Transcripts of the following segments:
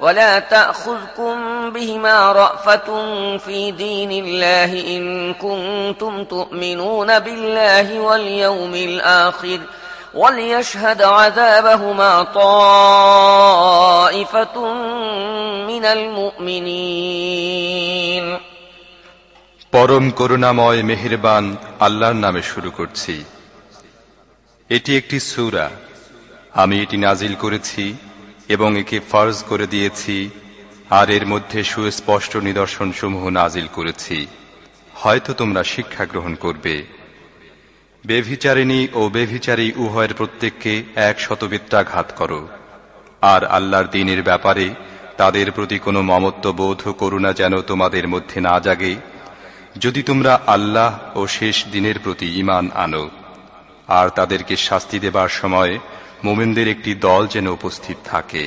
ولا تأخذكم بهما رأفة في دين الله إن كنتم تؤمنون بالله واليوم الآخر وليشهد عذابهما طائفة من المؤمنين পরম করুণাময় মেহেরবান আল্লাহর নামে শুরু করছি এটি একটি সূরা আমি এটি নাজিল করেছি এবং একে ফরজ করে দিয়েছি, আর এর মধ্যে সুস্পষ্ট নিদর্শন সমূহ নাজিল করেছি। হয়তো তোমরা শিক্ষা গ্রহণ করবে। বেভিচারিণী ও বেভিচারী উভয়ের প্রত্যেককে এক শতবিত্রাঘাত করো, আর আল্লাহর দিনের ব্যাপারে তাদের প্রতি কোনো মমত্ব বোধ করুণা যেন তোমাদের মধ্যে না জাগে। যদি তোমরা আল্লাহ ও শেষ দিনের প্রতি ইমান আনো আর তাদেরকে শাস্তি দেবার সময় মোমেনদের একটি দল যেন উপস্থিত থাকে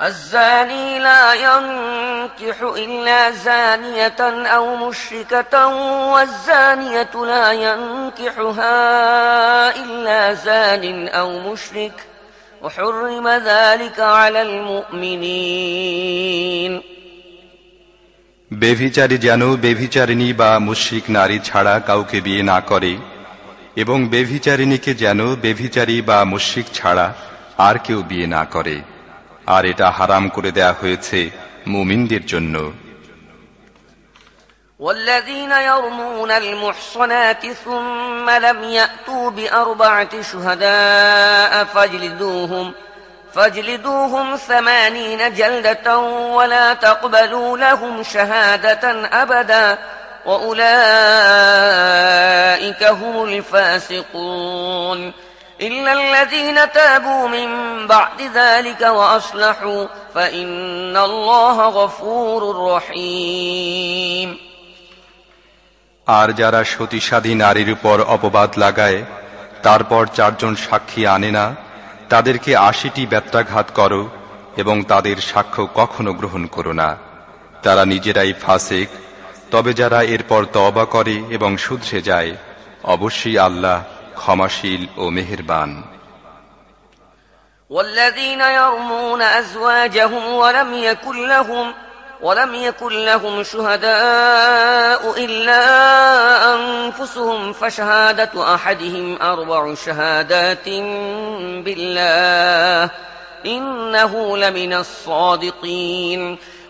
الزاني لا ينكح إلا زانية أو مشركة والزانية لا ينكحها إلا زان أو مشرك وحرم ذلك على المؤمنين বেভিচারী যেন বেভিচারিণী বা মুশ্রিক নারী ছাড়া কাউকে বিয়ে না করে এবং বেভিচারিণীকে যেন বেভিচারী বা মুশ্রিক ছাড়া আর কেউ বিয়ে না করে আর এটা হারাম করে দেয়া হয়েছে মুমিনদের জন্য والذين يرمون المحصنات ثم لم يأتوا بأربعة شهداء فاجلدوهم فاجلدوهم ثمانين جلدة ولا تقبلوا لهم شهادة أبدا وأولئك هم الفاسقون إلا الذين تابوا من بعد ذلك وأصلحوا فإن الله غفور رحيم আর যারা সতীসাধী নারীর উপর অপবাদ লাগায় তারপর চারজন সাক্ষী আনে না তাদেরকে আশিটি ব্যত্রাঘাত করো এবং তাদের সাক্ষ্য কখনো গ্রহণ করো না তারা নিজেরাই ফাসেক তবে যারা এরপর তবা করে এবং শুধরে যায় অবশ্যই আল্লাহ ক্ষমাশীল ও মেহেরবান والذين يرمون أزواجهم ولم يكن لهم ولم يكن لهم شهداء إلا أنفسهم فشهادة أحدهم أربع شهادات بالله إنه لمن الصادقين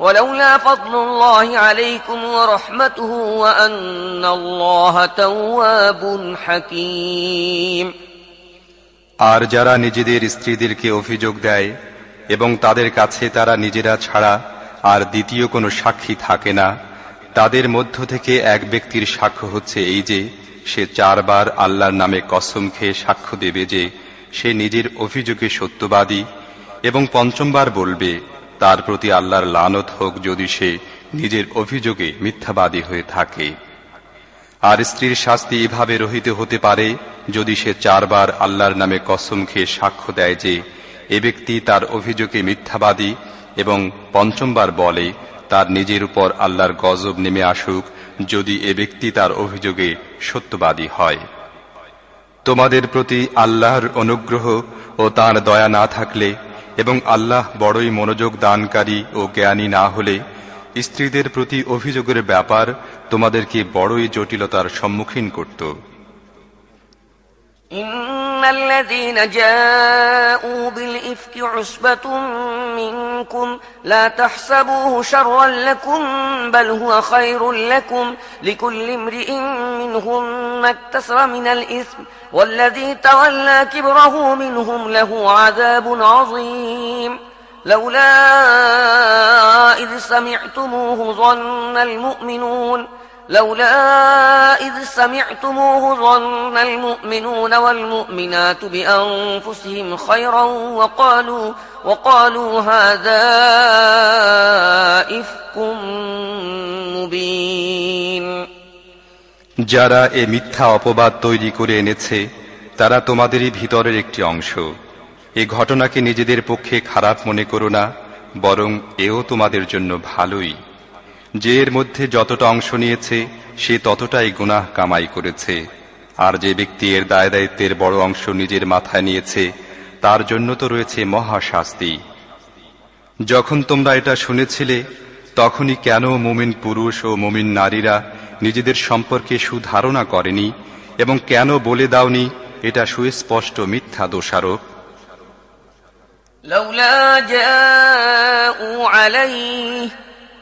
ولولا فضل الله عليكم ورحمته وأن الله تواب حكيم আর যারা নিজেদের স্ত্রীদেরকে অভিযোগ দেয় এবং তাদের কাছে তারা নিজেরা ছাড়া আর দ্বিতীয় কোনো সাক্ষী থাকে না তাদের মধ্য থেকে এক ব্যক্তির সাক্ষ্য হচ্ছে এই যে সে চারবার আল্লাহর নামে কসম খেয়ে সাক্ষ্য দেবে যে সে নিজের অভিযোগে সত্যবাদী এবং পঞ্চমবার বলবে তার প্রতি আল্লাহর লানত হোক যদি সে নিজের অভিযোগে মিথ্যাবাদী হয়ে থাকে। আর স্ত্রীর শাস্তি এভাবে রহিত হতে পারে যদি সে চারবার আল্লাহর নামে কসম খেয়ে সাক্ষ্য দেয় যে এ ব্যক্তি তার অভিযোগে মিথ্যাবাদী এবং পঞ্চমবার বলে, তার নিজের উপর আল্লাহর গজব নেমে আসুক যদি এ ব্যক্তি তার অভিযোগে সত্যবাদী হয়। তোমাদের প্রতি আল্লাহর অনুগ্রহ ও তার দয়া না থাকলে এবং আল্লাহ বড়ই মনোযোগ দানকারী ও জ্ঞানী না হলে স্ত্রীদের প্রতি অভিযোগের ব্যাপার তোমাদেরকে বড়ই জটিলতার সম্মুখীন করত। إن الذين جاءوا بالإفك عصبة منكم لا تحسبوه شرا لكم بل هو خير لكم لكل امرئ منهم ما اكتسر من الإثم والذي تولى كبره منهم له عذاب عظيم لولا إذ سمعتموه ظن المؤمنون لولا إذ سمعتموه ظن المؤمنون والمؤمنات بأنفسهم خيرا وقالوا, وقالوا هذا إفك مبين যারা এ মিথ্যা অপবাদ তৈরি করে এনেছে তারা তোমাদেরই ভিতরের একটি অংশ এ ঘটনাকে নিজেদের পক্ষে খারাপ মনে করো না বরং এও তোমাদের জন্য ভালোই যে এর মধ্যে যতটা অংশ নিয়েছে সে ততটাই গুনাহ কামাই করেছে আর যে ব্যক্তি এর দায় দায়িত্বের বড় অংশ নিজের মাথায় নিয়েছে তার জন্য তো রয়েছে মহাশাস্তি যখন তোমরা এটা শুনেছিলে তখনই কেন মুমিন পুরুষ ও মুমিন নারীরা নিজেদের সম্পর্কে সুধারণা করেনি এবং কেন বলে দাওনি এটা সুস্পষ্ট মিথ্যা দোষারোপ لولا جاءوا عليه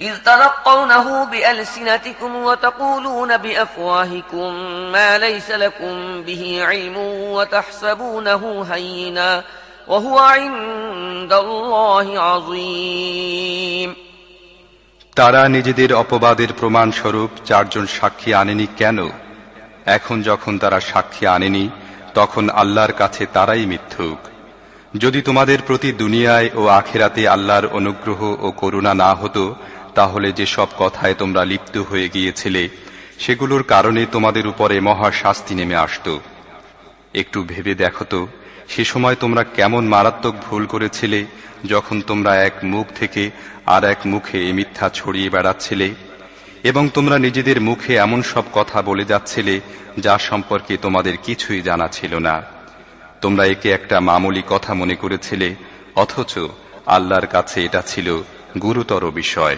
إذ تلقونه بألسنتكم وتقولون بأفواهكم ما ليس لكم به علم وتحسبونه هينا وهو عند الله عظيم তারা নিজেদের অপবাদের প্রমাণ স্বরূপ চারজন সাক্ষী আনেনি কেন এখন যখন তারা সাক্ষী আনেনি তখন আল্লাহর কাছে তারাই মিথ্যুক যদি তোমাদের প্রতি দুনিয়ায় ও আখেরাতে আল্লাহর অনুগ্রহ ও করুণা না হতো তাহলে যে সব কথায় তোমরা লিপ্ত হয়ে গিয়েছিলে, সেগুলোর কারণে তোমাদের উপরে মহা শাস্তি নেমে আসত। একটু ভেবে দেখো তো, সে সময় তোমরা কেমন মারাত্মক ভুল করেছিলে, যখন তোমরা এক মুখ থেকে আর এক মুখে মিথ্যা ছড়িয়ে বেড়াচ্ছিলে, এবং তোমরা নিজেদের মুখে এমন সব কথা বলে যাচ্ছিলে, যা সম্পর্কে তোমাদের কিছুই জানা ছিল না। তোমরা একে একটা মামুলি কথা মনে করেছিলে, অথচ আল্লাহর কাছে এটা ছিল গুরুতর বিষয়।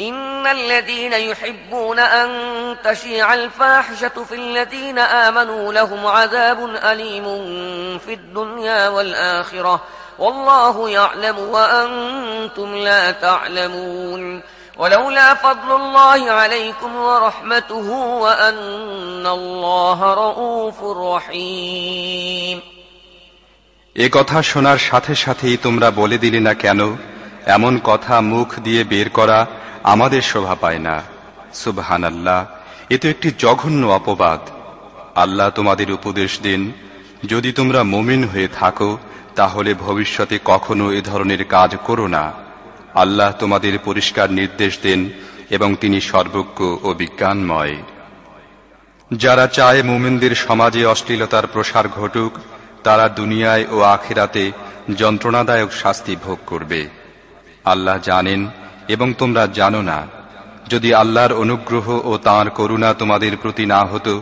إن الذين يحبون أن تشيع الفاحشة في الذين آمنوا لهم عذاب أليم في الدنيا والآخرة والله يعلم وأنتم لا تعلمون ولولا فضل الله عليكم ورحمته وأن الله رؤوف رحيم এ কথা শোনার সাথে সাথেই তোমরা বলে দিলে না কেন এমন কথা মুখ দিয়ে বের করা আমাদের শোভা পায় না। সুবহান আল্লাহ এ তো একটি জঘন্য অপবাদ। আল্লাহ তোমাদের উপদেশ দিন, যদি তোমরা মমিন হয়ে থাকো, তাহলে ভবিষ্যতে কখনো এ ধরনের কাজ করো না। আল্লাহ তোমাদের পরিষ্কার নির্দেশ দেন, এবং তিনি সর্বজ্ঞ ও বিজ্ঞানময়। যারা চায় মুমিনদের সমাজে অশ্লীলতার প্রসার ঘটুক, তারা দুনিয়ায় ও আখেরাতে যন্ত্রণাদায়ক শাস্তি ভোগ করবে। আল্লাহ জানেন এবং তোমরা জানো না যদি আল্লাহর অনুগ্রহ ও তাঁর করুণা তোমাদের প্রতি না হতো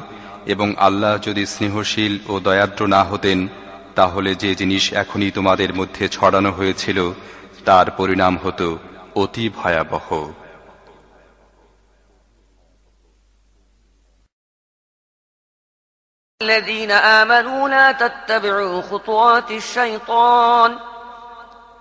এবং আল্লাহ যদি স্নেহশীল ও দয়াদ্র না হতেন তাহলে যে জিনিস এখনই তোমাদের মধ্যে ছড়ানো হয়েছিল তার পরিণাম হতো অতি ভয়াবহ الذين آمنوا لا تتبعوا خطوات الشيطان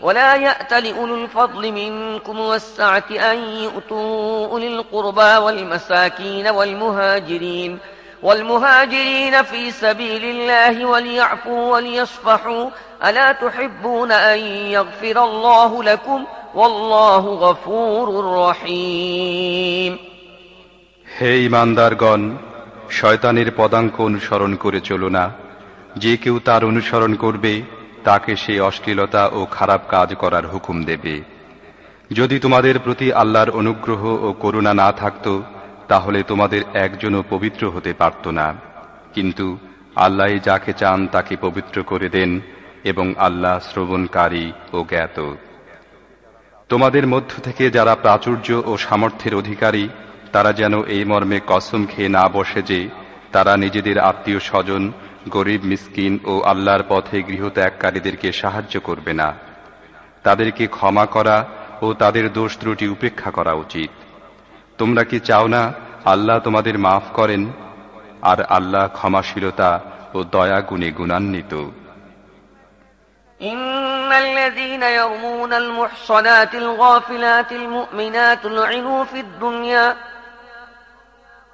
ولا يأت لأولو الفضل منكم والسعة أن يؤتوا أولي القربى والمساكين والمهاجرين والمهاجرين في سبيل الله وليعفوا وليصفحوا ألا تحبون أن يغفر الله لكم والله غفور رحيم হে ইমানদারগণ শয়তানের পদাঙ্ক অনুসরণ করে চলো না যে কেউ তার অনুসরণ করবে তাকে সে অশ্লীলতা ও খারাপ কাজ করার হুকুম দেবে। যদি তোমাদের প্রতি আল্লাহর অনুগ্রহ ও করুণা না থাকত, তাহলে তোমাদের একজনও পবিত্র হতে পারত না। কিন্তু আল্লাহ যাকে চান তাকে পবিত্র করে দেন এবং আল্লাহ শ্রবণকারী ও জ্ঞাত। তোমাদের মধ্য থেকে যারা প্রাচুর্য ও সামর্থ্যের অধিকারী, তারা যেন এই মর্মে কসম খেয়ে না বসে যে তারা নিজেদের আত্মীয় স্বজন গরিব মিসকিন ও আল্লাহর পথে গৃহত্যাগকারীদেরকে সাহায্য করবে না তাদেরকে ক্ষমা করা ও তাদের দোষ ত্রুটি উপেক্ষা করা উচিত তোমরা কি চাও না আল্লাহ তোমাদের মাফ করেন আর আল্লাহ ক্ষমাশীলতা ও দয়া গুণে গুণান্বিত إن الذين يرمون المحصنات الغافلات المؤمنات لعنوا في الدنيا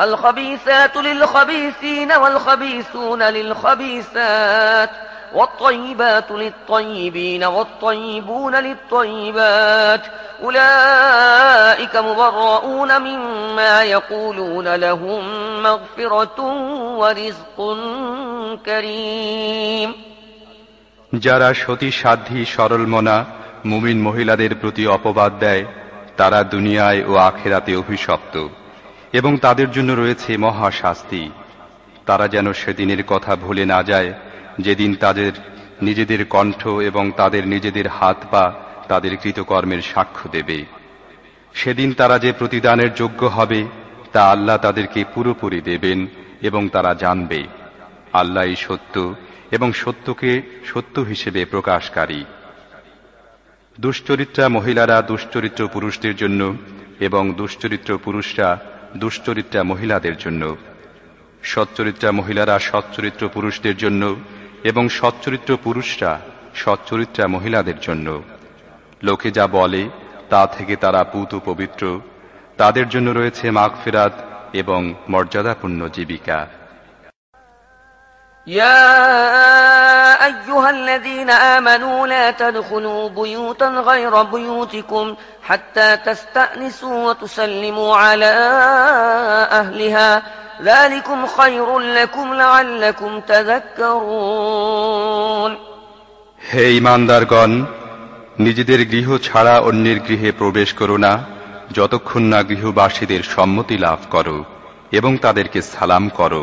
الخبيثات للخبيثين والخبيثون للخبيثات والطيبات للطيبين والطيبون للطيبات أولئك مبرؤون مما يقولون لهم مغفرة ورزق كريم যারা সতী সাধ্যী সরলমনা মুমিন মহিলাদের প্রতি অপবাদ দেয় তারা দুনিয়ায় ও আখেরাতে অভিশপ্ত এবং তাদের জন্য রয়েছে মহা শাস্তি তারা যেন সেদিনের কথা ভুলে না যায়, যেদিন তাদের নিজেদের কণ্ঠ এবং তাদের নিজেদের হাত পা তাদের কৃতকর্মের সাক্ষ্য দেবে। সেদিন তারা যে প্রতিদানের যোগ্য হবে, তা আল্লাহ তাদেরকে পুরোপুরি দেবেন এবং তারা জানবে। আল্লাহ সত্য এবং সত্যকে সত্য হিসেবে প্রকাশকারী। দুশ্চরিত্রা মহিলারা দুশ্চরিত্র পুরুষদের জন্য এবং দুশ্চরিত্র পুরুষরা দুশ্চরিত্রা মহিলাদের জন্য, সচ্চরিত্রা মহিলারা সচ্চরিত্র পুরুষদের জন্য এবং সচ্চরিত্র পুরুষরা সচ্চরিত্রা মহিলাদের জন্য। লোকে যা বলে, তা থেকে তারা পুত পবিত্র। তাদের জন্য রয়েছে মাগফিরাত এবং মর্যাদাপূর্ণ জীবিকা। يا أيها الذين آمنوا لا تدخلوا بيوتا غير بيوتكم حتى تستأنسوا وتسلموا على أهلها ذلكم خير لكم لعلكم تذكرون হে ইমানদারগণ নিজেদের গৃহ ছাড়া অন্যের গৃহে প্রবেশ করো না যতক্ষণ না গৃহবাসীদের সম্মতি লাভ করো এবং তাদেরকে সালাম করো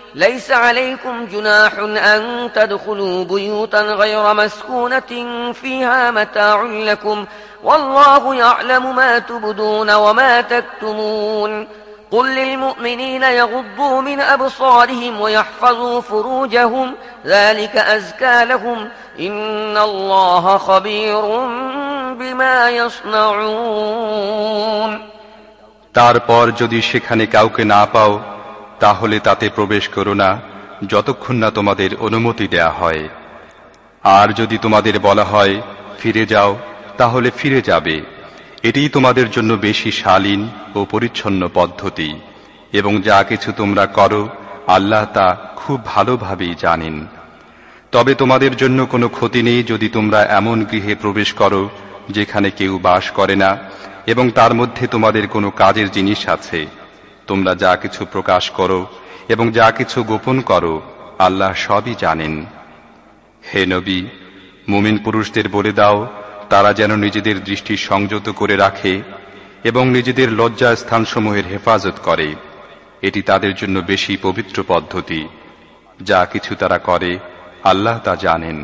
ليس عليكم جناح أن تدخلوا بيوتا غير مسكونة فيها متاع لكم والله يعلم ما تبدون وما تكتمون قل للمؤمنين يغضوا من أبصارهم ويحفظوا فروجهم ذلك أزكى لهم إن الله خبير بما يصنعون তারপর যদি সেখানে কাউকে না পাও তাহলে তাতে প্রবেশ করো না, যতক্ষণ না তোমাদের অনুমতি দেয়া হয়। আর যদি তোমাদের বলা হয়, ফিরে যাও, তাহলে ফিরে যাবে। এটিই তোমাদের জন্য বেশি শালীন ও পরিচ্ছন্ন পদ্ধতি, এবং যা কিছু তোমরা করো, আল্লাহ তা খুব ভালোভাবেই জানেন। তবে তোমাদের জন্য কোনো ক্ষতি নেই যদি তোমরা এমন গৃহে প্রবেশ করো, যেখানে কেউ বাস করে না, এবং তার মধ্যে তোমাদের কোনো কাজের জিনিস আছে। তোমরা যা কিছু প্রকাশ করো এবং যা কিছু গোপন করো, আল্লাহ সবই জানেন। হে নবী, মুমিন পুরুষদের বলে দাও, তারা যেন নিজেদের দৃষ্টি সংযত করে রাখে এবং নিজেদের লজ্জা স্থানসমূহের হেফাজত করে। এটি তাদের জন্য বেশি পবিত্র পদ্ধতি। যা কিছু তারা করে, আল্লাহ তা জানেন।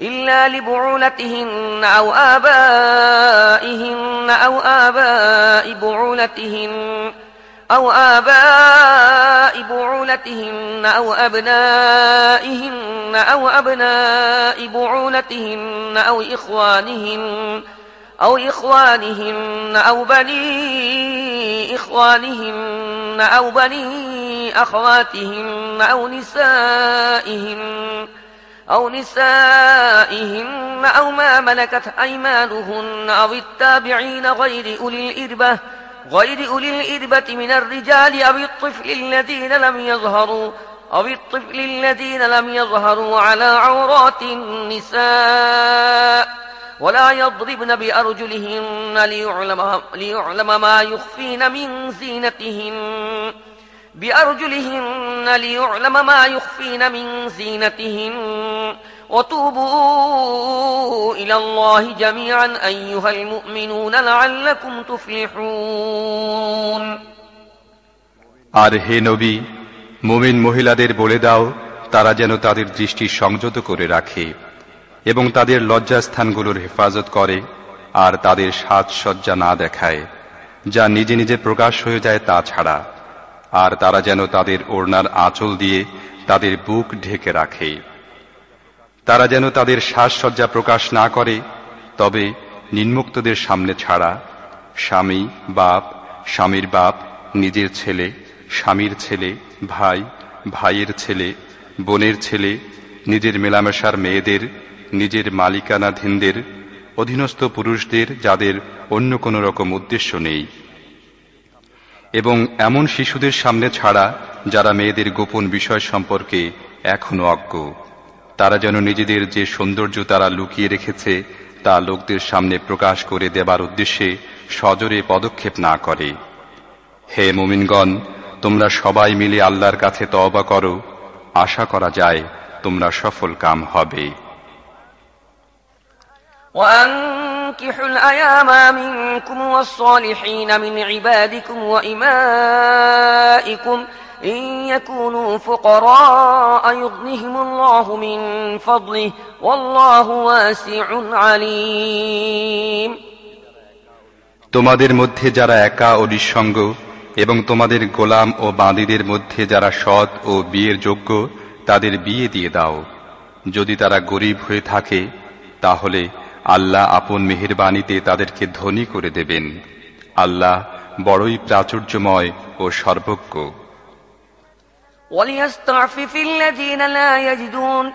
إلا لبعولتهن أو آبائهن أو آباء بعولتهن أو آباء بعولتهن أو أبنائهن أو أبناء بعولتهن أو إخوانهن أو إخوانهن أو بني إخوانهن أو بني أخواتهن أو نسائهن أو نسائهن أو ما ملكت أيمانهن أو التابعين غير أولي الإربة غير أولي الإربة من الرجال أو الطفل الذين لم يظهروا أو الطفل الذين لم يظهروا على عورات النساء. ولا يضربن بأرجلهن ليعلم, ليعلم ما يخفين من زينتهن. بأرجلهن ليعلم ما يخفين من زينتهن وتوبوا إلى الله جميعا أيها المؤمنون لعلكم تفلحون আর হে নবী মুমিন মহিলাদের বলে দাও তারা যেন তাদের দৃষ্টি সংযত করে রাখে এবং তাদের লজ্জাস্থানগুলোর হেফাজত করে আর তাদের সাজসজ্জা না দেখায় যা নিজে নিজে প্রকাশ হয়ে যায় তা ছাড়া আর তারা যেন তাদের ওড়নার আঁচল দিয়ে তাদের বুক ঢেকে রাখে। তারা যেন তাদের সাজসজ্জা প্রকাশ না করে, তবে নিম্মুক্তদের সামনে ছাড়া স্বামী, বাপ, স্বামীর বাপ, নিজের ছেলে, স্বামীর ছেলে, ভাই, ভাইয়ের ছেলে, বোনের ছেলে, নিজের মেলামেশার মেয়েদের, নিজের মালিকানাধীনদের, অধীনস্থ পুরুষদের যাদের অন্য কোনো রকম উদ্দেশ্য নেই। এবং এমন শিশুদের সামনে ছাড়া যারা মেয়েদের গোপন বিষয় সম্পর্কে এখনও অজ্ঞ। তারা যেন নিজেদের যে সৌন্দর্য তারা লুকিয়ে রেখেছে, তা লোকদের সামনে প্রকাশ করে দেবার উদ্দেশ্যে সজরে পদক্ষেপ না করে। হে মুমিনগণ, তোমরা সবাই মিলে আল্লাহর কাছে তওবা করো। আশা করা যায় তোমরা সফল কাম হবে। وأنكحوا الأيام منكم والصالحين من عبادكم وإمائكم إن يكونوا فقراء يغنهم الله من فضله والله واسع عليم তোমাদের মধ্যে যারা একা ও নিঃসঙ্গ এবং তোমাদের গোলাম ও বাঁদিদের মধ্যে যারা সৎ ও বিয়ের যোগ্য তাদের বিয়ে দিয়ে দাও যদি তারা গরিব হয়ে থাকে তাহলে আল্লাহ আপন মেহেরবানিতে তাদেরকে ধনী করে দেবেন আল্লাহ বড়ই প্রাচুর্যময় ও সর্বজ্ঞ وليستعفف الذين لا يجدون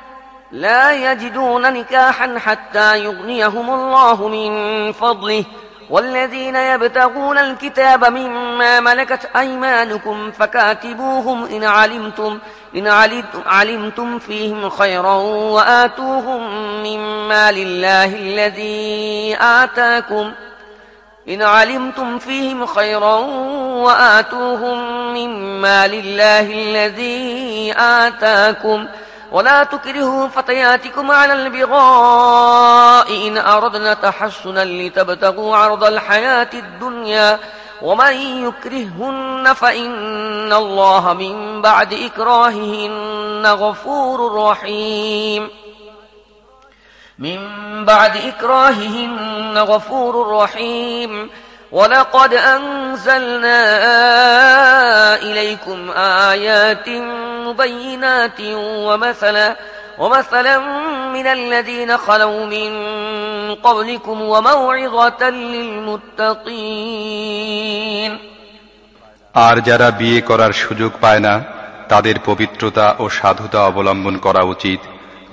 لا يجدون نكاحا حتى يغنيهم الله من فضله والذين يبتغون الكتاب مما ملكت أيمانكم فكاتبوهم إن علمتم إن علمتم فيهم خيرا وآتوهم مما لله الذي آتاكم. إن علمتم فيهم خيرا وآتوهم مما لله الذي آتاكم. ولا تكرهوا فتياتكم على البغاء إن أردنا تحسنا لتبتغوا عرض الحياة الدنيا. ومن يكرههن فإن الله من بعد إكراههن غفور رحيم. من بعد إكراههن غفور رحيم. ولقد أنزلنا إليكم آيات مبينات ومثلا ومثلا من الذين خلوا من قبلكم وموعظة للمتقين আর যারা বিয়ে করার সুযোগ পায় না তাদের পবিত্রতা ও সাধুতা অবলম্বন করা উচিত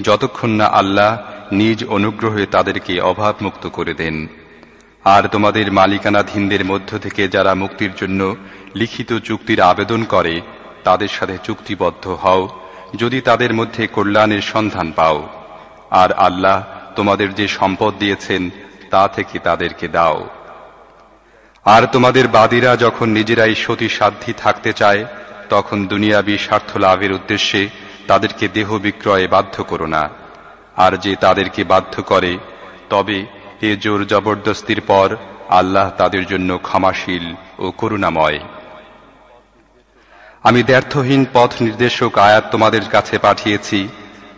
যতক্ষণ না আল্লাহ নিজ অনুগ্রহে তাদেরকে অভাবমুক্ত করে দেন আর তোমাদের মালিকানাধীনদের মধ্য থেকে যারা মুক্তির জন্য লিখিত চুক্তির আবেদন করে তাদের সাথে চুক্তিবদ্ধ হও যদি তাদের মধ্যে কল্যাণের সন্ধান পাও, আর আল্লাহ তোমাদের যে সম্পদ দিয়েছেন, তা থেকে তাদেরকে দাও। আর তোমাদের বাদীরা যখন নিজেরাই সতী সাধ্যী থাকতে চায়, তখন দুনিয়াবি স্বার্থ লাভের উদ্দেশ্যে তাদেরকে দেহ বিক্রয়ে বাধ্য করো না। আর যে তাদেরকে বাধ্য করে, তবে এ জোর জবরদস্তির পর আল্লাহ তাদের জন্য ক্ষমাশীল ও করুণাময়। আমি ব্যর্থহীন পথ নির্দেশক আয়াত তোমাদের কাছে পাঠিয়েছি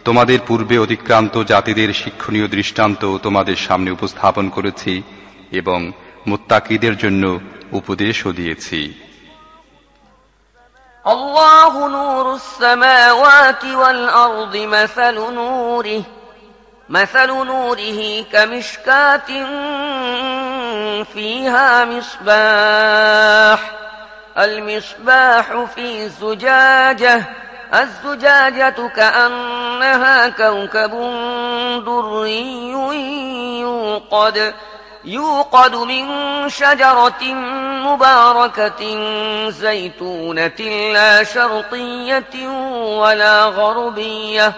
তোমাদের পূর্বে অতিক্রান্ত জাতিদের শিক্ষণীয় দৃষ্টান্ত তোমাদের সামনে উপস্থাপন করেছি এবং মুত্তাকিদের জন্য উপদেশও দিয়েছি الله نور السماوات والأرض مثل نوره مثل نوره كمشكاة فيها مصباح المصباح في زجاجة الزجاجة كأنها كوكب دري يوقد يوقد من شجرة مباركة زيتونة لا شرقية ولا غربية.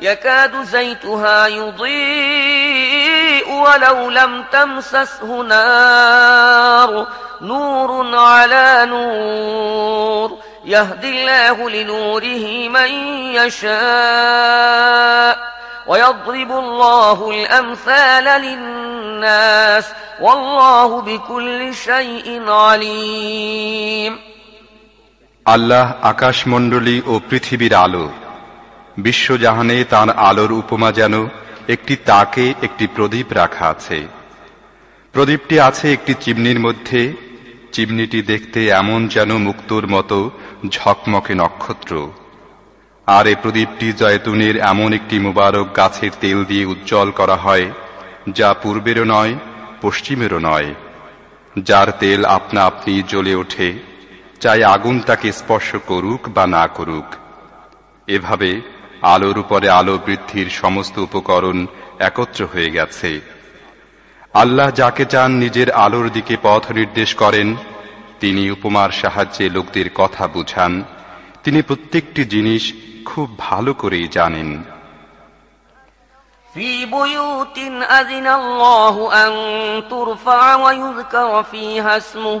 يكاد زيتها يضيء ولو لم تمسسه نار نور على نور يهدي الله لنوره من يشاء ويضرب الله الأمثال للناس والله بكل شيء عليم আল্লাহ আকাশমণ্ডলী ও পৃথিবীর আলো বিশ্বজাহানে তার আলোর উপমা যেন একটি তাকে একটি প্রদীপ রাখা আছে। প্রদীপটি আছে একটি চিমনির মধ্যে। চিমনিটি দেখতে এমন যেন মুক্তোর মতো ঝকমকে নক্ষত্র। আর এ প্রদীপটি জয়তুনের এমন একটি মুবারক গাছের তেল দিয়ে উজ্জ্বল করা হয়, যা পূর্বেরও নয়, পশ্চিমেরও নয়। যার তেল আপনা আপনি জ্বলে ওঠে, চাই আগুন তাকে স্পর্শ করুক বা না করুক। এভাবে আলোর উপরে আলো বৃদ্ধির সমস্ত উপকরণ একত্র হয়ে গেছে আল্লাহ যাকে চান নিজের আলোর দিকে পথ নির্দেশ করেন তিনি উপমার সাহায্যে লোকদের কথা বুঝান তিনি প্রত্যেকটি জিনিস খুব ভালো করেই জানেন في بيوت أذن الله أن ترفع ويذكر فيها اسمه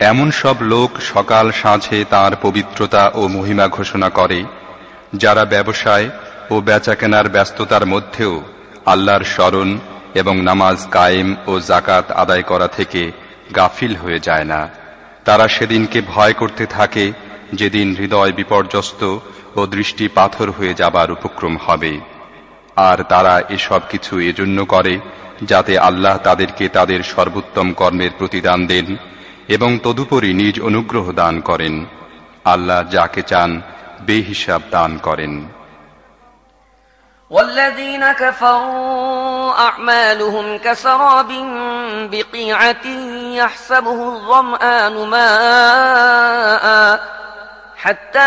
এমন সব লোক সকাল সাঁঝে তার পবিত্রতা ও মহিমা ঘোষণা করে, যারা ব্যবসায় ও বেচাকেনার ব্যস্ততার মধ্যেও আল্লাহর স্মরণ এবং নামাজ কায়েম ও জাকাত আদায় করা থেকে গাফিল হয়ে যায় না। তারা সেদিনকে ভয় করতে থাকে যেদিন হৃদয় বিপর্যস্ত ও দৃষ্টি পাথর হয়ে যাবার উপক্রম হবে। আর তারা এসব কিছু এজন্য করে যাতে আল্লাহ তাদেরকে তাদের সর্বোত্তম কর্মের প্রতিদান দেন এবং তদুপরি নিজ অনুগ্রহ দান করেন আল্লাহ যাকে চান বেহিসাব দান করেন والذين كفروا أعمالهم كسراب بقيعة يحسبه الظمآن ماء حتى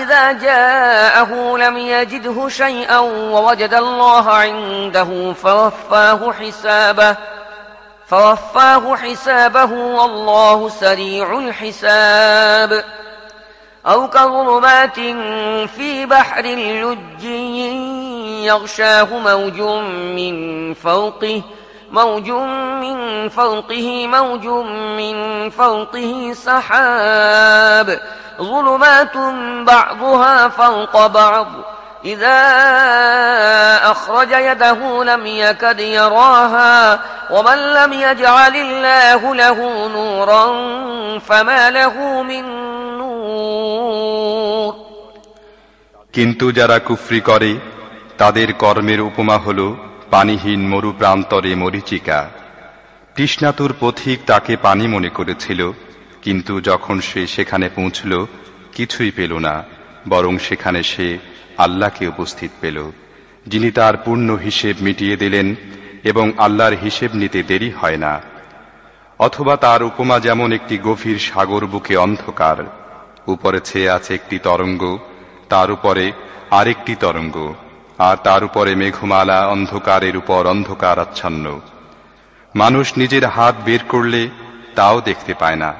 إذا جاءه لم يجده شيئا ووجد الله عنده فوفاه حسابه فوفاه حسابه والله سريع الحساب. أو كظلمات في بحر لجي يغشاه موج من فوقه موج من فوقه موج من فوقه سحاب. ظلمات بعضها فوق بعض إذا أخرج يده لم يكد يراها ومن لم يجعل الله له نورا فما له من نور কিন্তু যারা কুফরি করে তাদের কর্মের উপমা হল পানিহীন মরু প্রান্তরে মরিচিকা তৃষ্ণাতুর পথিক তাকে পানি মনে করেছিল কিন্তু যখন সে সেখানে পৌঁছল কিছুই পেল না বরং সেখানে সে আল্লাহকে উপস্থিত পেল, যিনি তার পূর্ণ হিসেব মিটিয়ে দিলেন এবং আল্লাহর হিসেব নিতে দেরি হয় না। অথবা তার উপমা যেমন একটি গভীর সাগর বুকে অন্ধকার, উপরে ছেয়ে আছে একটি তরঙ্গ, তার উপরে আরেকটি তরঙ্গ, আর তার উপরে মেঘমালা অন্ধকারের উপর অন্ধকার আচ্ছন্ন মানুষ নিজের হাত বের করলে তাও দেখতে পায় না।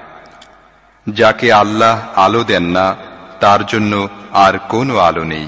যাকে আল্লাহ আলো দেন না, তার জন্য আর কোনো আলো নেই।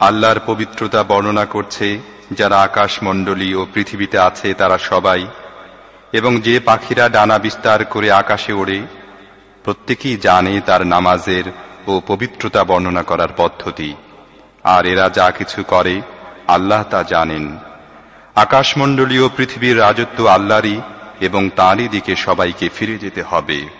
আল্লাহর পবিত্রতা বর্ণনা করছে, যারা আকাশমণ্ডলী ও পৃথিবীতে আছে তারা সবাই। এবং যে পাখিরা ডানা বিস্তার করে আকাশে ওড়ে, প্রত্যেকেই জানে তার নামাজের ও পবিত্রতা বর্ণনা করার পদ্ধতি। আর এরা যা কিছু করে, আল্লাহ তা জানেন। আকাশমণ্ডলী ও পৃথিবীর রাজত্ব আল্লাহরই এবং তাঁরই দিকে সবাইকে ফিরে যেতে হবে।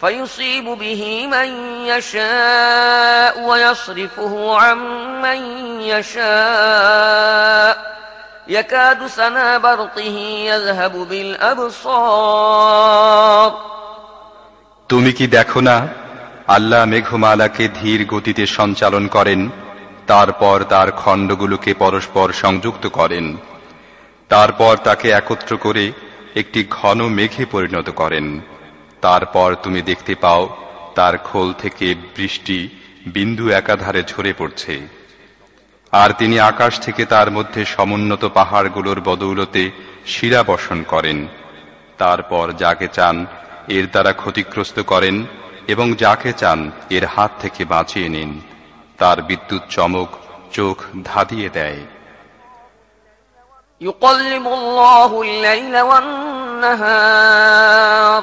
فيصيب به من يشاء ويصرفه عن من يشاء يكاد سنا برقه يذهب بالأبصار তুমি কি দেখো না আল্লাহ মেঘমালাকে ধীর গতিতে সঞ্চালন করেন তারপর তার খণ্ডগুলোকে পরস্পর সংযুক্ত করেন তারপর তাকে একত্র করে একটি ঘন মেঘে পরিণত করেন তারপর তুমি দেখতে পাও তার খোল থেকে বৃষ্টি বিন্দু একাধারে ঝরে পড়ছে আর তিনি আকাশ থেকে তার মধ্যে সমুন্নত পাহাড়গুলোর বদৌলতে শিরা বর্ষণ করেন তারপর যাকে চান এর দ্বারা ক্ষতিগ্রস্ত করেন এবং যাকে চান এর হাত থেকে বাঁচিয়ে নিন তার বিদ্যুৎ চমক চোখ ধাঁধিয়ে দেয় يقلب الله الليل والنهار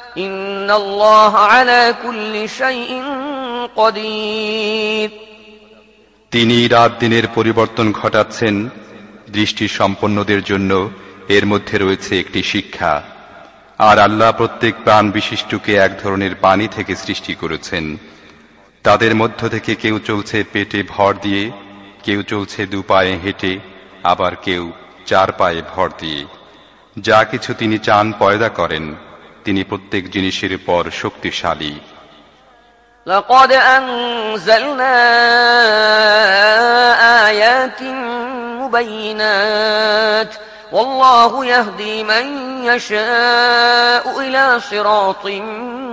তিনি রাত দিনের পরিবর্তন ঘটাচ্ছেন, দৃষ্টি সম্পন্নদের জন্য এর মধ্যে রয়েছে একটি শিক্ষা। আর আল্লাহ প্রত্যেক প্রাণ বিশিষ্টকে এক ধরনের পানি থেকে সৃষ্টি করেছেন। তাদের মধ্য থেকে কেউ চলছে পেটে ভর দিয়ে, কেউ চলছে দুপায়ে হেঁটে, আবার কেউ চার পায়ে ভর দিয়ে। যা কিছু তিনি চান পয়দা করেন। তিনি প্রত্যেক জিনিসের পর শক্তিশালী لقد أنزلنا آيات مبينات والله يهدي من يشاء إلى صراط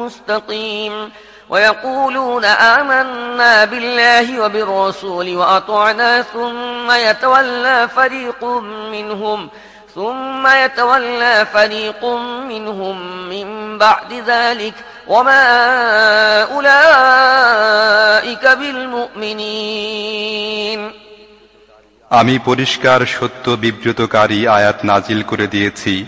مستقيم ويقولون آمنا بالله وبالرسول وأطعنا ثم يتولى فريق منهم ثم يتولى فريق منهم من بعد ذلك وما أولئك بالمؤمنين আমি পরিষ্কার সত্য বিব্রতকারী আয়াত নাজিল করে দিয়েছি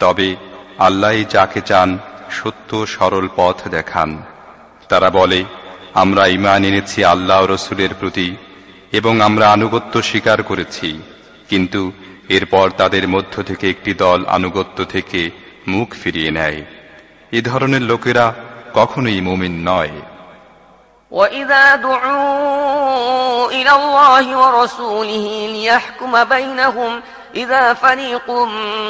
তবে আল্লাহ যাকে চান সত্য সরল পথ দেখান তারা বলে আমরা ইমান এনেছি আল্লাহ রসুলের প্রতি এবং আমরা আনুগত্য স্বীকার করেছি কিন্তু এরপর তাদের মধ্য থেকে একটি দল আনুগত্য থেকে মুখ ফিরিয়ে নেয় এ ধরনের লোকেরা কখনোই মুমিন নয় وَإِذَا دُعُوا إِلَى اللَّهِ وَرَسُولِهِ لِيَحْكُمَ بَيْنَهُمْ إِذَا فَرِيقٌ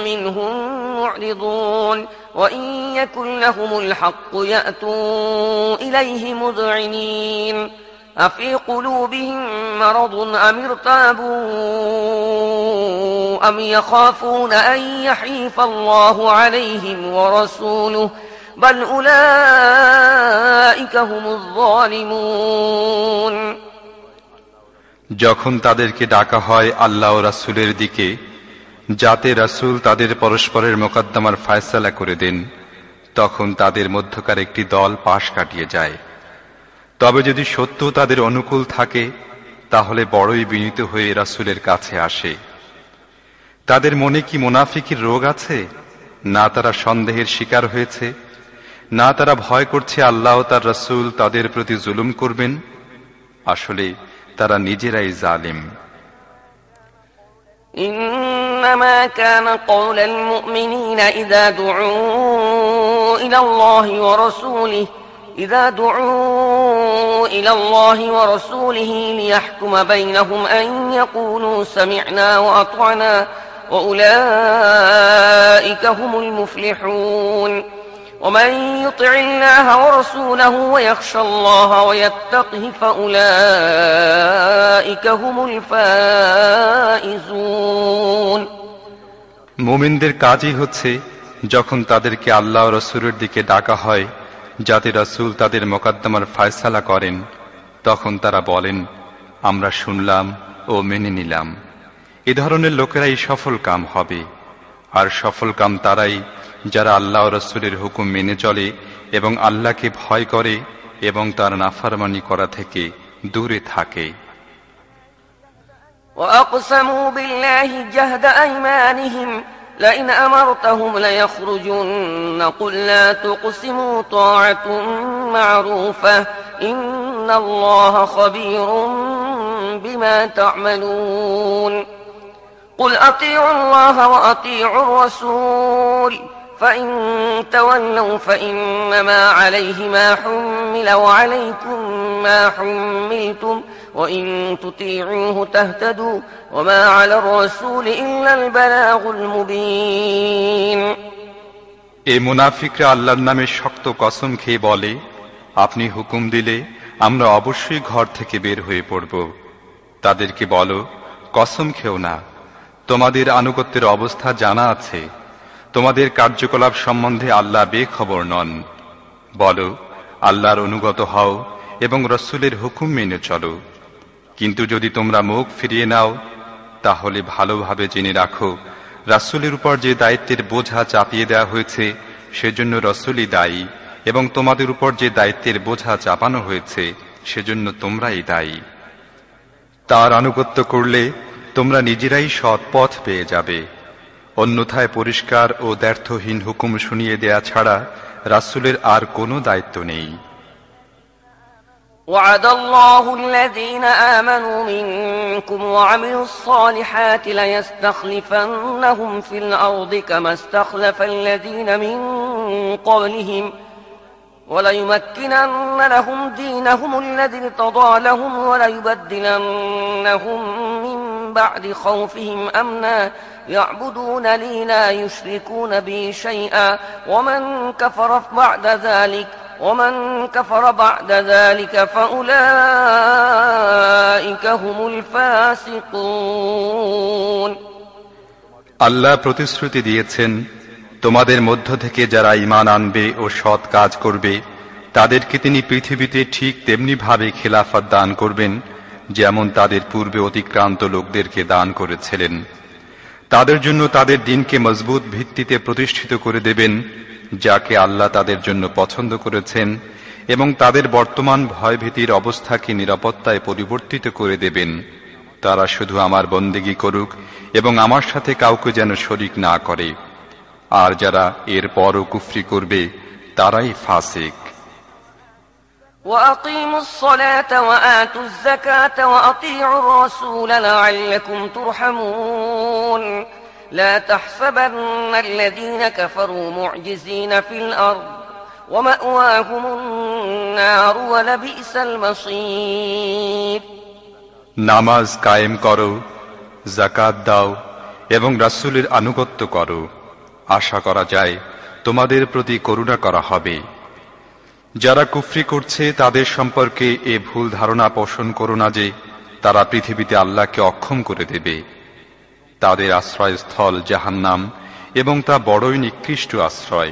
مِّنْهُم مُّعْرِضُونَ وَإِن يَكُن لَّهُمُ الْحَقُّ يَأْتُوا إِلَيْهِ مُذْعِنِينَ أفي قلوبهم مرض أم ارتابوا أم يخافون أن يحيف الله عليهم ورسوله بل أولئك هم الظالمون যখন তাদেরকে ডাকা হয় আল্লাহ রাসুলের দিকে যাতে রাসুল তাদের পরস্পরের মোকদ্দমার ফায়সালা করে দেন তখন তাদের মধ্যকার একটি দল পাশ কাটিয়ে যায় তবে যদি সত্য তাদের অনুকূল থাকে তাহলে বড়ই বিনীত হয়ে রাসুলের কাছে আসে তাদের মনে কি মোনাফিকির রোগ আছে না তারা সন্দেহের শিকার হয়েছে না তারা ভয় করছে আল্লাহ তার রাসুল তাদের প্রতি জুলুম করবেন আসলে তারা নিজেরাই জালিম إنما كان قول المؤمنين إذا دعوا إلى الله ورسوله إذا دعوا إلى الله ورسوله ليحكم بينهم أن يقولوا سمعنا وأطعنا وأولئك هم المفلحون ومن يطع الله ورسوله ويخشى الله ويتقه فأولئك هم الفائزون মুমিনদের কাজই হচ্ছে যখন তাদেরকে আল্লাহ রসুরের দিকে ডাকা হয় যাতে রাসুল তাদের মোকদ্দমার ফায়সালা করেন তখন তারা বলেন আমরা শুনলাম ও মেনে নিলাম এ ধরনের লোকেরাই সফল কাম হবে আর সফল কাম তারাই যারা আল্লাহ রসুলের হুকুম মেনে চলে এবং আল্লাহকে ভয় করে এবং তার নাফারমানি করা থেকে দূরে থাকে وأقسموا بالله جهد أيمانهم لئن أمرتهم ليخرجن. قل لا تقسموا طاعة معروفة. إن الله خبير بما تعملون. قل أطيعوا الله وأطيعوا الرسول. فإن تولوا فإنما عليه ما حمل وعليكم ما حملتم وإن تطيعوه تهتدوا وما على الرسول إلا البلاغ المبين এ মুনাফিকরা আল্লাহর নামে শক্ত কসম খেয়ে বলে আপনি হুকুম দিলে আমরা অবশ্যই ঘর থেকে বের হয়ে পড়ব তাদেরকে বলো কসম খেও না তোমাদের আনুগত্যের অবস্থা জানা আছে তোমাদের কার্যকলাপ সম্বন্ধে আল্লাহ বেখবর নন। বলো, আল্লাহর অনুগত হও এবং রসুলের হুকুম মেনে চলো। কিন্তু যদি তোমরা মুখ ফিরিয়ে নাও, তাহলে ভালোভাবে জেনে রাখো, রাসুলের উপর যে দায়িত্বের বোঝা চাপিয়ে দেওয়া হয়েছে, সেজন্য রসুলই দায়ী এবং তোমাদের উপর যে দায়িত্বের বোঝা চাপানো হয়েছে, সেজন্য তোমরাই দায়ী। তার আনুগত্য করলে তোমরা নিজেরাই সৎ পথ পেয়ে যাবে। অন্যথায় পরিষ্কার ও দ্ব্যর্থহীন হুকুম শুনিয়ে দেয়া ছাড়া রাসুলের আর কোনো দায়িত্ব নেই وعد الله الذين آمنوا منكم وعملوا الصالحات ليستخلفنهم في الأرض كما استخلف الذين من قبلهم وليمكنن لهم دينهم الذي ارتضى لهم وليبدلنهم من بعد خوفهم أمنا يعبدون لي لا يشركون بي شيئا ومن كفر بعد ذلك ومن كفر بعد ذلك فأولئك هم الفاسقون আল্লাহ প্রতিশ্রুতি দিয়েছেন তোমাদের মধ্য থেকে যারা ইমান আনবে ও সৎ কাজ করবে, তাদেরকে তিনি পৃথিবীতে ঠিক তেমনি ভাবে খেলাফত দান করবেন, যেমন তাদের পূর্বে অতিক্রান্ত লোকদেরকে দান করেছিলেন। তাদের জন্য তাদের দিনকে মজবুত ভিত্তিতে প্রতিষ্ঠিত করে দেবেন, যাকে আল্লাহ তাদের জন্য পছন্দ করেছেন, এবং তাদের বর্তমান ভয়ভীতির অবস্থাকে নিরাপত্তায় পরিবর্তিত করে দেবেন। তারা শুধু আমার বন্দেগী করুক এবং আমার সাথে কাউকে যেন শরিক না করে। আর যারা এর পরও কুফরি করবে তারাই ফাসিক وأقيموا الصلاة وآتوا الزكاة وأطيعوا الرسول لعلكم ترحمون لا تحسبن الذين كفروا معجزين في الأرض ومأواهم النار ولبئس المصير নামাজ কায়েম করো জাকাত দাও এবং রাসূলের আনুগত্য করো আশা করা যায়, তোমাদের প্রতি করুণা করা হবে। যারা কুফরি করছে, তাদের সম্পর্কে এ ভুল ধারণা পোষণ করো না যে, তারা পৃথিবীতে আল্লাহকে অক্ষম করে দেবে। তাদের আশ্রয়স্থল জাহান্নাম এবং তা বড়ই নিকৃষ্ট আশ্রয়।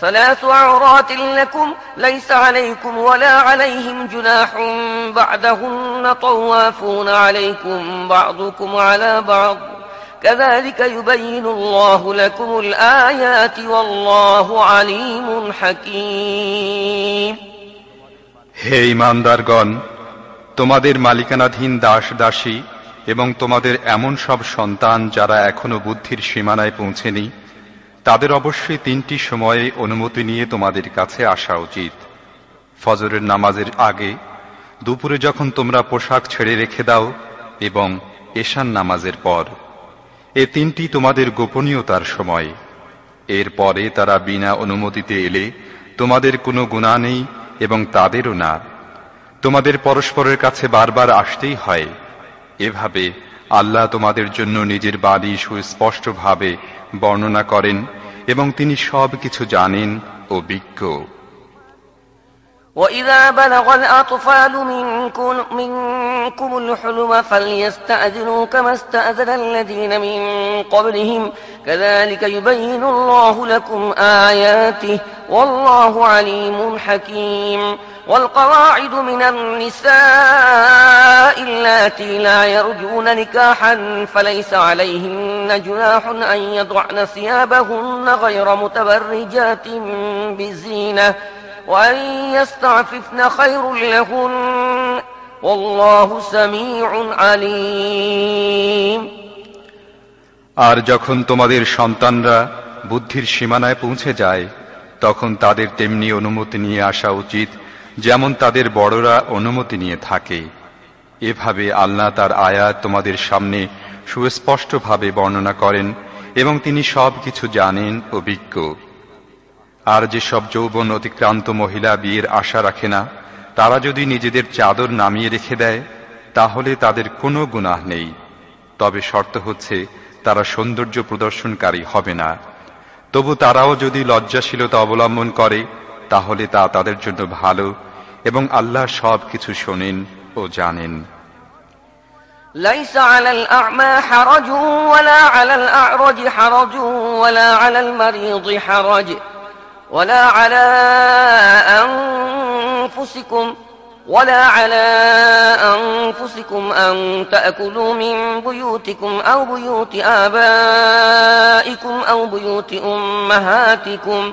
ثلاث عورات لكم ليس عليكم ولا عليهم جناح بعدهن طوافون عليكم بعضكم على بعض كذلك يبين الله لكم الآيات والله عليم حكيم হে ইমানদারগণ তোমাদের মালিকানাধীন দাস দাসী এবং তোমাদের এমন সব সন্তান যারা এখনো বুদ্ধির সীমানায় পৌঁছেনি তাদের অবশ্যই তিনটি সময়ে অনুমতি নিয়ে তোমাদের কাছে আসা উচিত। ফজরের নামাজের আগে দুপুরে যখন তোমরা পোশাক ছেড়ে রেখে দাও এবং এশান নামাজের পর। এ তিনটি তোমাদের গোপনীয়তার সময়। এর পরে তারা বিনা অনুমতিতে এলে তোমাদের কোনো গুণা নেই এবং তাদেরও না। তোমাদের পরস্পরের কাছে বারবার আসতেই হয়। এভাবে আল্লাহ তোমাদের জন্য নিজের বাণী সুস্পষ্টভাবে বর্ণনা করেন এবং তিনি সব কিছু জানেন ও বিজ্ঞ وإذا بلغ الأطفال منكم, منكم الحلم فليستأذنوا كما استأذن الذين من قبلهم كذلك يبين الله لكم آياته والله عليم حكيم والقواعد من النساء اللاتي لا يرجون نكاحا فليس عليهن جناح أن يضعن ثيابهن غير متبرجات بزينة وأن يستعففن خير لهن والله سميع عليم আর যখন তোমাদের সন্তানরা বুদ্ধির সীমানায় পৌঁছে যায় তখন তাদের তেমনি অনুমতি নিয়ে আসা উচিত যেমন তাদের বড়রা অনুমতি নিয়ে থাকে। এভাবে আল্লাহ তার আয়াত তোমাদের সামনে সুস্পষ্টভাবে বর্ণনা করেন এবং তিনি সব কিছু জানেন ও বিজ্ঞ। আর যেসব যৌবন অতিক্রান্ত মহিলা বিয়ের আশা রাখে না, তারা যদি নিজেদের চাদর নামিয়ে রেখে দেয়, তাহলে তাদের কোনো গুনাহ নেই। তবে শর্ত হচ্ছে, তারা সৌন্দর্য প্রদর্শনকারী হবে না। তবু তারাও যদি লজ্জাশীলতা অবলম্বন করে, তাহলে তা তাদের জন্য ভালো এবং আল্লাহ সব কিছু শোনেন ও জানেন ليس على الأعمى حرج ولا على الأعرج حرج ولا على المريض حرج ولا على أنفسكم ولا على أنفسكم أن تأكلوا من بيوتكم أو بيوت آبائكم أو بيوت أمهاتكم أو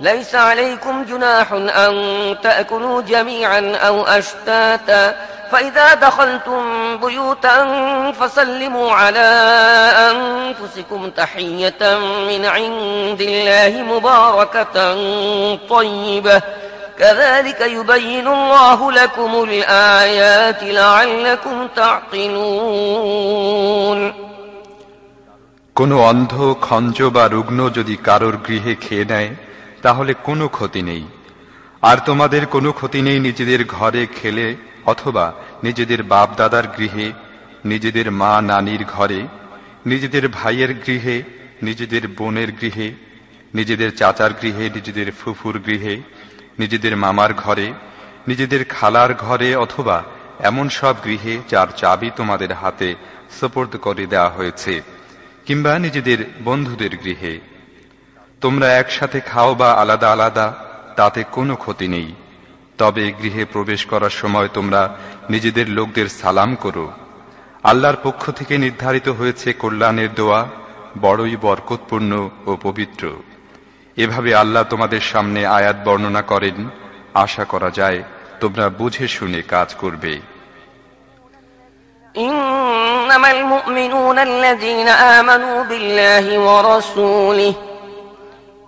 ليس عليكم جناح أن تأكلوا جميعا أو أشتاتا فإذا دخلتم بيوتا فسلموا على أنفسكم تحية من عند الله مباركة طيبة كذلك يبين الله لكم الآيات لعلكم تعقلون কোনো অন্ধ খঞ্জ বা রুগ্ন যদি কারোর গৃহে খেয়ে নেয় তাহলে কোনো ক্ষতি নেই। আর তোমাদের কোনো ক্ষতি নেই নিজেদের ঘরে খেলে, অথবা নিজেদের বাপ দাদার গৃহে, নিজেদের মা নানির ঘরে, নিজেদের ভাইয়ের গৃহে, নিজেদের বোনের গৃহে, নিজেদের চাচার গৃহে, নিজেদের ফুফুর গৃহে, নিজেদের মামার ঘরে, নিজেদের খালার ঘরে, অথবা এমন সব গৃহে যার চাবি তোমাদের হাতে সোপর্দ করে দেওয়া হয়েছে, কিংবা নিজেদের বন্ধুদের গৃহে। তোমরা একসাথে খাও বা আলাদা আলাদা তাতে কোনো ক্ষতি নেই তবে গৃহে প্রবেশ করার সময় তোমরা নিজেদের লোকদের সালাম করো আল্লাহর পক্ষ থেকে নির্ধারিত হয়েছে কল্যাণের দোয়া বড়ই বরকতপূর্ণ ও পবিত্র এভাবে আল্লাহ তোমাদের সামনে আয়াত বর্ণনা করেন আশা করা যায় তোমরা বুঝে শুনে কাজ করবে إنما المؤمنون الذين آمنوا بالله ورسوله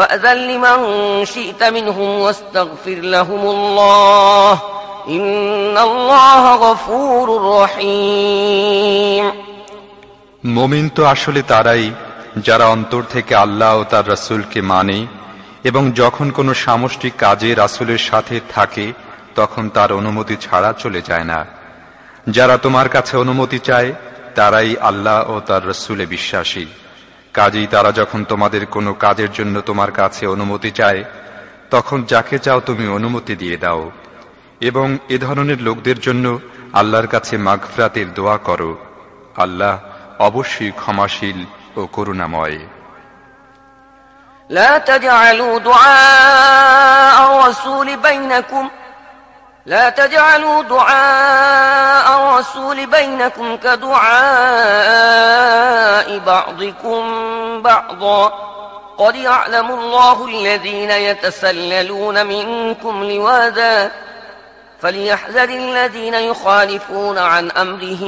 فأذن لمن شئت منهم واستغفر لهم الله إن الله غفور رحيم মমিন তো আসলে তারাই যারা অন্তর থেকে আল্লাহ ও তার রাসূলকে মানে এবং যখন কোনো সামষ্টিক কাজে রাসূলের সাথে থাকে তখন তার অনুমতি ছাড়া চলে যায় না যারা তোমার কাছে অনুমতি চায় তারাই আল্লাহ ও তার রসুলে বিশ্বাসী কাজেই তারা যখন তোমাদের কোনো কাজের জন্য তোমার কাছে অনুমতি চায় তখন যাকে চাও তুমি অনুমতি দিয়ে দাও এবং এ ধরনের লোকদের জন্য আল্লাহর কাছে মাগফরাতের দোয়া করো আল্লাহ অবশ্যই ক্ষমাশীল ও করুণাময় لا تجعلوا دعاء الرسول بينكم لا تجعلوا دعاء الرسول بينكم كدعاء بعضكم بعضا. قد يعلم الله الذين يتسللون منكم لواذا. فليحذر الذين يخالفون عن أمره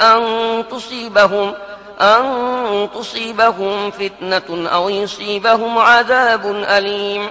أن تصيبهم أن تصيبهم فتنة أو يصيبهم عذاب أليم.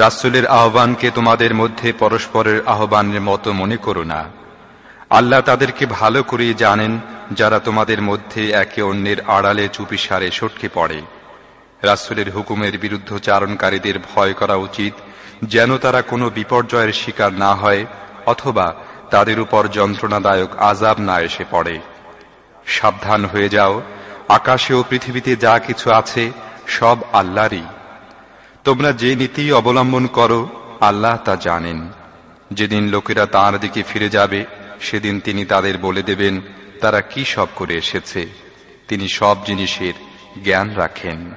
রাসূলের আহ্বানকে তোমাদের মধ্যে পরস্পরের আহ্বানের মতো মনে করো না। আল্লাহ তাদেরকে ভালো করে জানেন যারা তোমাদের মধ্যে একে অন্যের আড়ালে চুপিসারে সটকে পড়ে। রাসূলের হুকুমের বিরুদ্ধ চারণকারীদের ভয় করা উচিত যেন তারা কোনো বিপর্যয়ের শিকার না হয় অথবা তাদের উপর যন্ত্রণাদায়ক আজাব না এসে পড়ে। সাবধান হয়ে যাও। আকাশে ও পৃথিবীতে যা কিছু আছে সব আল্লাহরই। তোমরা যে নীতি অবলম্বন করো, আল্লাহ তা জানেন। যেদিন লোকেরা তাঁর দিকে ফিরে যাবে, সেদিন তিনি তাদের বলে দেবেন, তারা কি সব করে এসেছে। তিনি সব জিনিসের জ্ঞান রাখেন।